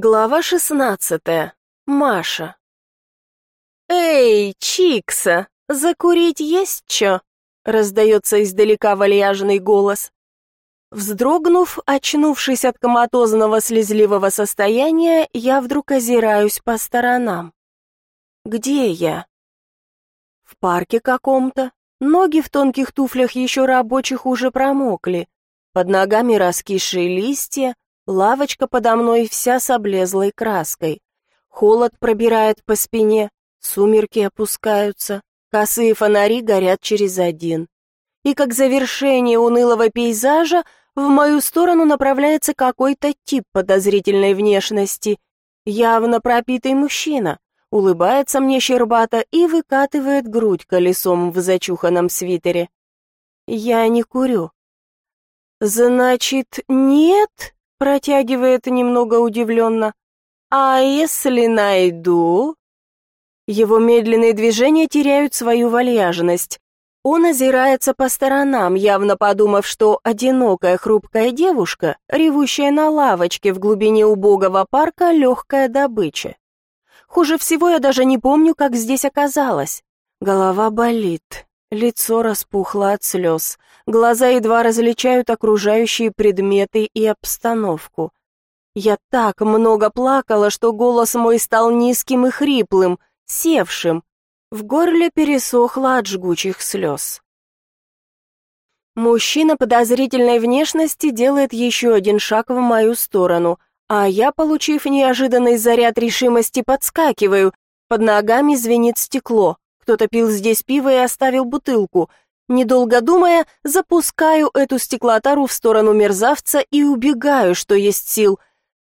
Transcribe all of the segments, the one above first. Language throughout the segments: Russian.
Глава шестнадцатая. Маша. «Эй, Чикса, закурить есть чё?» — раздается издалека вальяжный голос. Вздрогнув, очнувшись от коматозного слезливого состояния, я вдруг озираюсь по сторонам. Где я? В парке каком-то. Ноги в тонких туфлях еще рабочих уже промокли. Под ногами раскисшие листья, лавочка подо мной вся с облезлой краской. Холод пробирает по спине, сумерки опускаются, косые фонари горят через один. И как завершение унылого пейзажа в мою сторону направляется какой-то тип подозрительной внешности, явно пропитый мужчина, улыбается мне щербато и выкатывает грудь колесом в зачуханном свитере. Я не курю. «Значит, нет?» — протягивает немного удивленно. «А если найду?» Его медленные движения теряют свою вальяжность. Он озирается по сторонам, явно подумав, что одинокая хрупкая девушка, ревущая на лавочке в глубине убогого парка, легкая добыча. Хуже всего я даже не помню, как здесь оказалась. Голова болит, лицо распухло от слез, глаза едва различают окружающие предметы и обстановку. Я так много плакала, что голос мой стал низким и хриплым, севшим. В горле пересохло от жгучих слез. Мужчина подозрительной внешности делает еще один шаг в мою сторону, а я, получив неожиданный заряд решимости, подскакиваю. Под ногами звенит стекло. Кто-то пил здесь пиво и оставил бутылку. Недолго думая, запускаю эту стеклотару в сторону мерзавца и убегаю, что есть сил.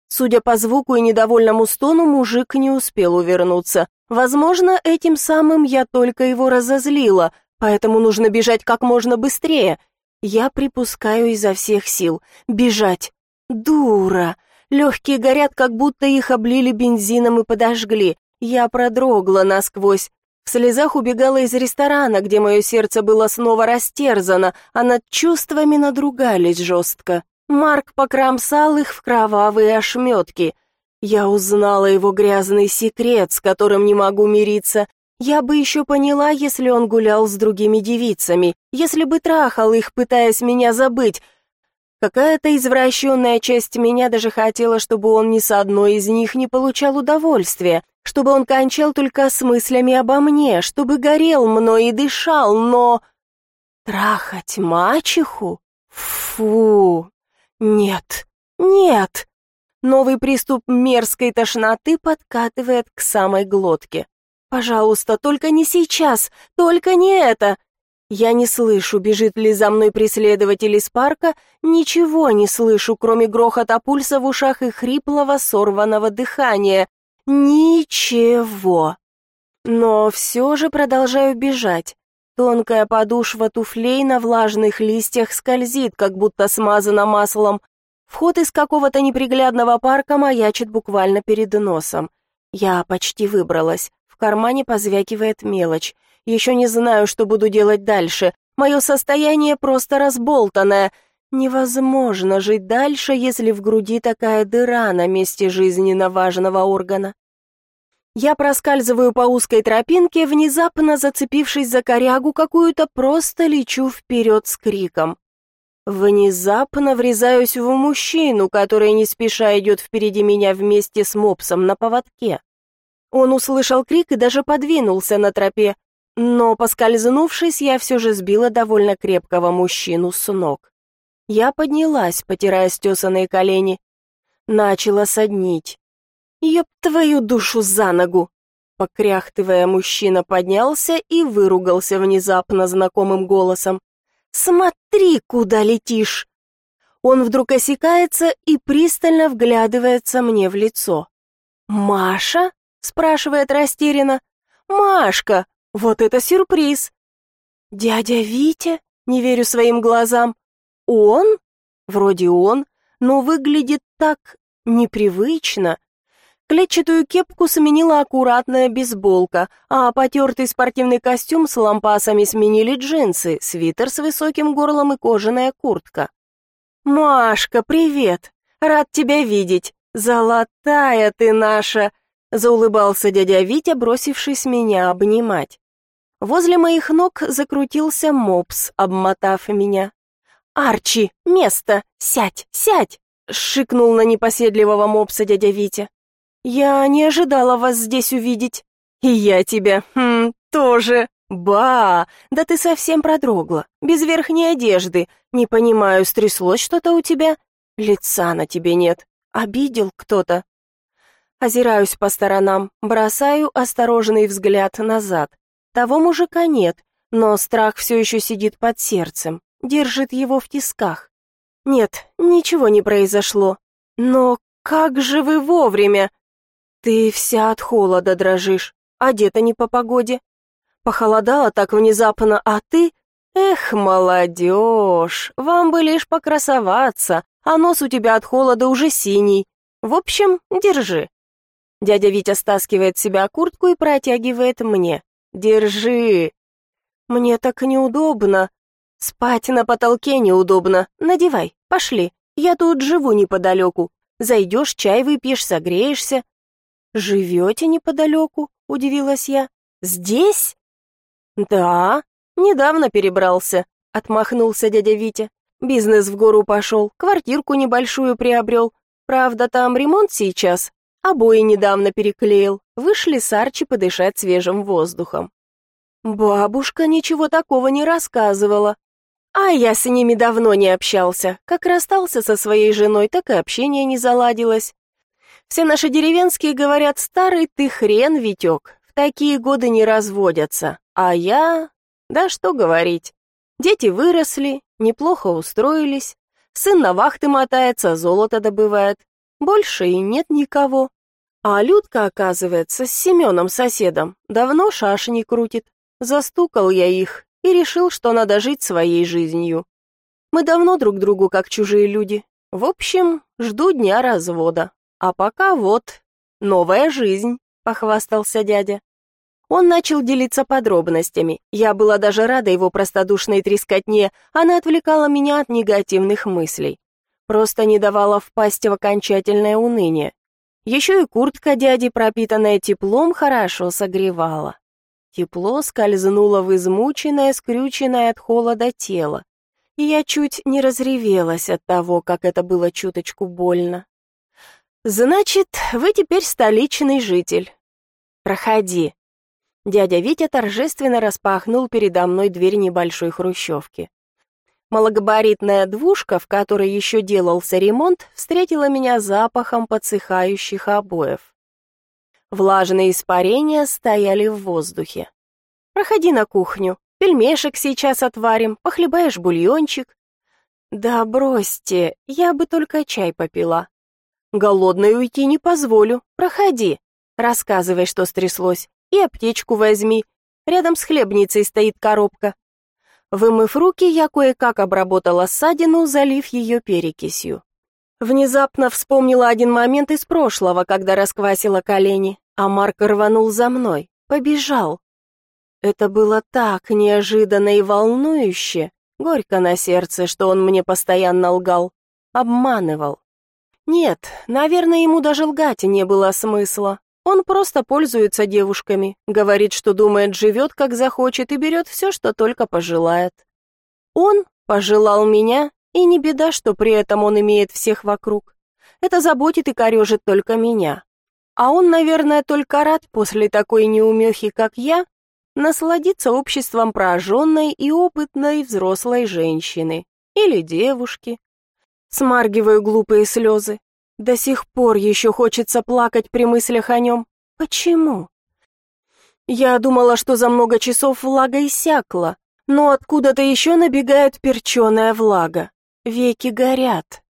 Судя по звуку и недовольному стону, мужик не успел увернуться. Возможно, этим самым я только его разозлила, поэтому нужно бежать как можно быстрее. Я припускаю изо всех сил. Бежать. Дура. Легкие горят, как будто их облили бензином и подожгли. Я продрогла насквозь. В слезах убегала из ресторана, где мое сердце было снова растерзано, а над чувствами надругались жестко. Марк покромсал их в кровавые ошметки — я узнала его грязный секрет, с которым не могу мириться. Я бы еще поняла, если он гулял с другими девицами, если бы трахал их, пытаясь меня забыть. Какая-то извращенная часть меня даже хотела, чтобы он ни с одной из них не получал удовольствия, чтобы он кончал только с мыслями обо мне, чтобы горел мной и дышал, но... Трахать мачеху? Фу! Нет, нет! Новый приступ мерзкой тошноты подкатывает к самой глотке. «Пожалуйста, только не сейчас, только не это!» Я не слышу, бежит ли за мной преследователь из парка, ничего не слышу, кроме грохота пульса в ушах и хриплого сорванного дыхания. Ничего. Но все же продолжаю бежать. Тонкая подушва туфлей на влажных листьях скользит, как будто смазана маслом, Вход из какого-то неприглядного парка маячит буквально перед носом. Я почти выбралась. В кармане позвякивает мелочь. Еще не знаю, что буду делать дальше. Мое состояние просто разболтанное. Невозможно жить дальше, если в груди такая дыра на месте жизненно важного органа. Я проскальзываю по узкой тропинке, внезапно зацепившись за корягу какую-то, просто лечу вперед с криком. Внезапно врезаюсь в мужчину, который не спеша идет впереди меня вместе с мопсом на поводке. Он услышал крик и даже подвинулся на тропе, но, поскользнувшись, я все же сбила довольно крепкого мужчину с ног. Я поднялась, потирая стесанные колени. Начала соднить. «Ёб твою душу за ногу!» Покряхтывая, мужчина поднялся и выругался внезапно знакомым голосом. Смотри, куда летишь!» Он вдруг осекается и пристально вглядывается мне в лицо. «Маша?» — спрашивает растерянно. «Машка! Вот это сюрприз!» «Дядя Витя?» — не верю своим глазам. «Он?» Вроде он, но выглядит так непривычно, Клетчатую кепку сменила аккуратная бейсболка, а потертый спортивный костюм с лампасами сменили джинсы, свитер с высоким горлом и кожаная куртка. «Машка, привет! Рад тебя видеть!» «Золотая ты наша!» — заулыбался дядя Витя, бросившись меня обнимать. Возле моих ног закрутился мопс, обмотав меня. «Арчи, место! Сядь, сядь!» — шикнул на непоседливого мопса дядя Витя. «Я не ожидала вас здесь увидеть». «И я тебя, хм, тоже. Ба, да ты совсем продрогла, без верхней одежды. Не понимаю, стряслось что-то у тебя? Лица на тебе нет. Обидел кто-то?» Озираюсь по сторонам, бросаю осторожный взгляд назад. Того мужика нет, но страх все еще сидит под сердцем, держит его в тисках. Нет, ничего не произошло. Но как же вы вовремя? Ты вся от холода дрожишь, одета не по погоде. Похолодало так внезапно, а ты... Эх, молодежь, вам бы лишь покрасоваться, а нос у тебя от холода уже синий. В общем, держи. Дядя Витя стаскивает себя куртку и протягивает мне. Держи. Мне так неудобно. Спать на потолке неудобно. Надевай, пошли. Я тут живу неподалеку. Зайдешь, чай выпьешь, согреешься. Живете неподалеку? Удивилась я. Здесь? Да, недавно перебрался. Отмахнулся дядя Витя. Бизнес в гору пошел, квартирку небольшую приобрел. Правда, там ремонт сейчас, Обои недавно переклеил, вышли с Арчи подышать свежим воздухом. Бабушка ничего такого не рассказывала. А я с ними давно не общался. Как расстался со своей женой, так и общение не заладилось. Все наши деревенские говорят, старый ты хрен, Витек, в такие годы не разводятся. А я... Да что говорить. Дети выросли, неплохо устроились. Сын на вахты мотается, золото добывает. Больше и нет никого. А Людка, оказывается, с Семеном соседом давно шашни крутит. Застукал я их и решил, что надо жить своей жизнью. Мы давно друг другу как чужие люди. В общем, жду дня развода. А пока вот, новая жизнь, похвастался дядя. Он начал делиться подробностями. Я была даже рада его простодушной трескотне, она отвлекала меня от негативных мыслей. Просто не давала впасть в окончательное уныние. Еще и куртка дяди, пропитанная теплом, хорошо согревала. Тепло скользнуло в измученное, скрюченное от холода тело, и я чуть не разревелась от того, как это было чуточку больно. «Значит, вы теперь столичный житель. Проходи». Дядя Витя торжественно распахнул передо мной дверь небольшой хрущевки. Малогабаритная двушка, в которой еще делался ремонт, встретила меня запахом подсыхающих обоев. Влажные испарения стояли в воздухе. «Проходи на кухню, пельмешек сейчас отварим, похлебаешь бульончик». «Да бросьте, я бы только чай попила». «Голодной уйти не позволю, проходи. Рассказывай, что стряслось, и аптечку возьми. Рядом с хлебницей стоит коробка, Вымыв руки, я кое-как обработала ссадину, залив ее перекисью. Внезапно вспомнила один момент из прошлого, когда расквасила колени, а Марк рванул за мной, побежал. Это было так неожиданно и волнующе, горько на сердце, что он мне постоянно лгал, обманывал. Нет, наверное, ему даже лгать не было смысла. Он просто пользуется девушками, говорит, что думает, живет как захочет и берет все, что только пожелает. Он пожелал меня, и не беда, что при этом он имеет всех вокруг. Это заботит и корежит только меня. А он, наверное, только рад после такой неумехи, как я, насладиться обществом прожженной и опытной взрослой женщины или девушки. Смаргиваю глупые слезы. До сих пор еще хочется плакать при мыслях о нем. Почему? Я думала, что за много часов влага иссякла, но откуда-то еще набегает перченая влага. Веки горят.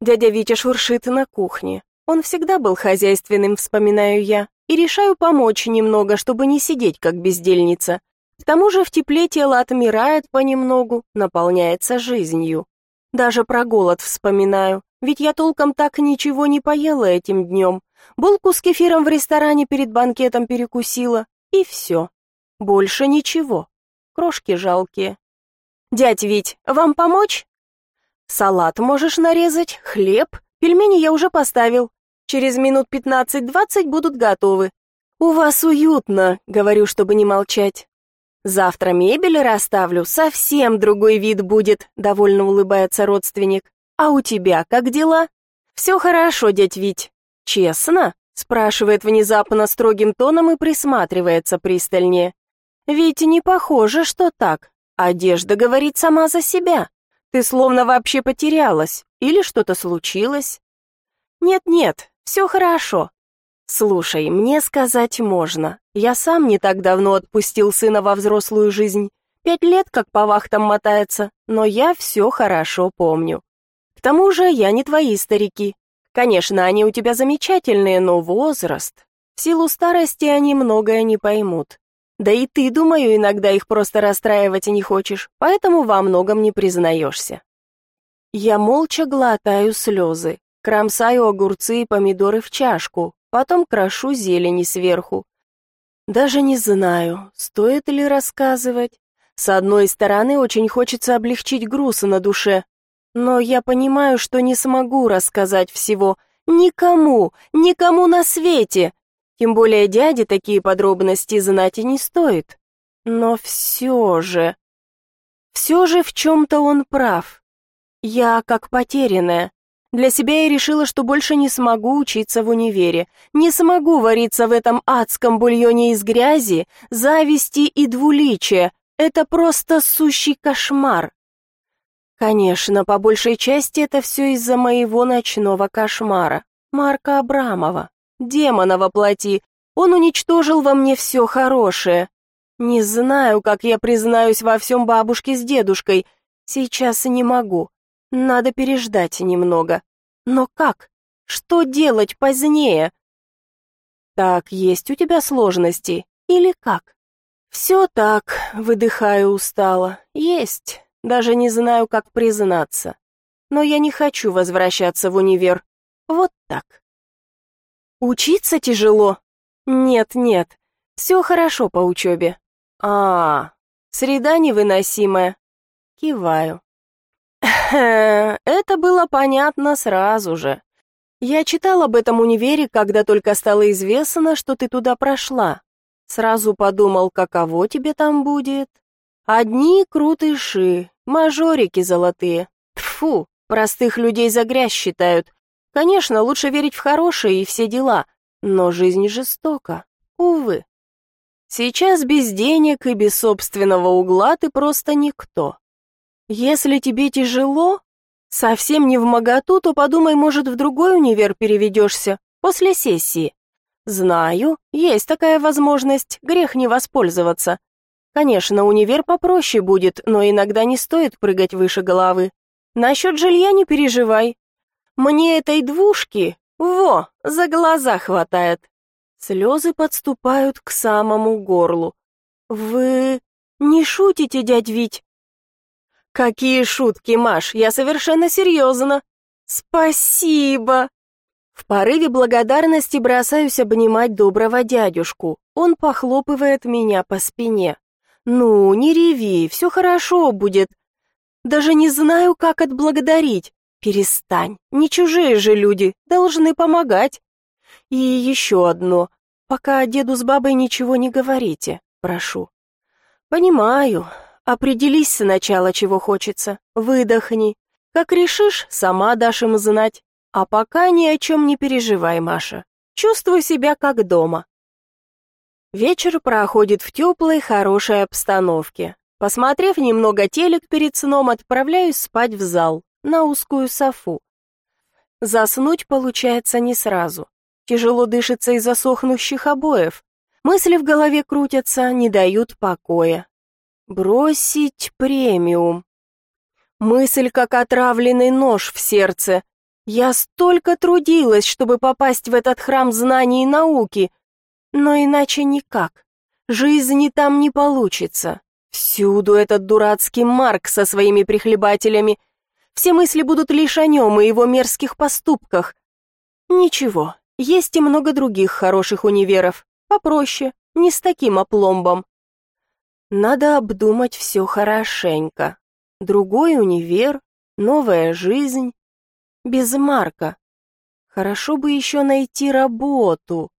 Дядя Витя шуршит на кухне. Он всегда был хозяйственным, вспоминаю я, и решаю помочь немного, чтобы не сидеть как бездельница. К тому же в тепле тело отмирает понемногу, наполняется жизнью. Даже про голод вспоминаю. Ведь я толком так ничего не поела этим днем. Булку с кефиром в ресторане перед банкетом перекусила, и все. Больше ничего. Крошки жалкие. «Дядь Вить, вам помочь?» «Салат можешь нарезать, хлеб, Пельмени я уже поставил. Через минут пятнадцать-двадцать будут готовы. У вас уютно, говорю, чтобы не молчать. Завтра мебель расставлю, совсем другой вид будет, довольно улыбается родственник. А у тебя как дела? Все хорошо, дядь Вить. Честно? спрашивает внезапно строгим тоном и присматривается пристальнее. Ведь не похоже, что так. Одежда говорит сама за себя. Ты словно вообще потерялась или что-то случилось? Нет-нет, все хорошо. Слушай, мне сказать можно. Я сам не так давно отпустил сына во взрослую жизнь. Пять лет как по вахтам мотается, но я все хорошо помню. К тому же я не твои старики. Конечно, они у тебя замечательные, но возраст. В силу старости они многое не поймут. Да и ты, думаю, иногда их просто расстраивать не хочешь, поэтому во многом не признаешься. Я молча глотаю слезы, кромсаю огурцы и помидоры в чашку, потом крошу зелени сверху. Даже не знаю, стоит ли рассказывать. С одной стороны, очень хочется облегчить груз на душе, но я понимаю, что не смогу рассказать всего. Никому, никому на свете. Тем более дяде такие подробности знать и не стоит. Но все же... Все же в чем-то он прав. Я как потерянная. Для себя я решила, что больше не смогу учиться в универе, не смогу вариться в этом адском бульоне из грязи, зависти и двуличия. Это просто сущий кошмар. Конечно, по большей части это все из-за моего ночного кошмара. Марка Абрамова. Демона воплоти. Он уничтожил во мне все хорошее. Не знаю, как я признаюсь во всем бабушке с дедушкой. Сейчас не могу. Надо переждать немного. Но как? Что делать позднее? Так, есть у тебя сложности? Или как? Все так, выдыхаю устало. Есть. Даже не знаю, как признаться. Но я не хочу возвращаться в универ. Вот так. Учиться тяжело? Нет, нет. Все хорошо по учебе. А, среда невыносимая. Киваю. Это было понятно сразу же. Я читал об этом универе, когда только стало известно, что ты туда прошла. Сразу подумал, каково тебе там будет. Одни крутыши, мажорики золотые. Тфу, простых людей за грязь считают. Конечно, лучше верить в хорошее и все дела, но жизнь жестока, увы. Сейчас без денег и без собственного угла ты просто никто. Если тебе тяжело, совсем не в моготу, то подумай, может, в другой универ переведешься после сессии. Знаю, есть такая возможность, грех не воспользоваться. Конечно, универ попроще будет, но иногда не стоит прыгать выше головы. Насчет жилья не переживай, мне этой двушки, во, за глаза хватает. Слезы подступают к самому горлу. Вы не шутите, дядь Вить? Какие шутки, Маш, я совершенно серьезно. Спасибо. В порыве благодарности бросаюсь обнимать доброго дядюшку. Он похлопывает меня по спине. Ну, не реви, все хорошо будет. Даже не знаю, как отблагодарить. Перестань, не чужие же люди, должны помогать. И еще одно, пока деду с бабой ничего не говорите, прошу. Понимаю, определись сначала, чего хочется, выдохни. Как решишь, сама дашь им знать. А пока ни о чем не переживай, Маша. Чувствуй себя как дома. Вечер проходит в теплой, хорошей обстановке. Посмотрев немного телек перед сном, отправляюсь спать в зал на узкую софу. Заснуть получается не сразу. Тяжело дышится из-за сохнущих обоев. Мысли в голове крутятся, не дают покоя. Бросить премиум. Мысль, как отравленный нож в сердце. Я столько трудилась, чтобы попасть в этот храм знаний и науки, но иначе никак. Жизни там не получится. Всюду этот дурацкий Марк со своими прихлебателями — все мысли будут лишь о нем и его мерзких поступках. Ничего, есть и много других хороших универов, попроще, не с таким опломбом. Надо обдумать все хорошенько. Другой универ, новая жизнь. Без Марка, Хорошо бы еще найти работу.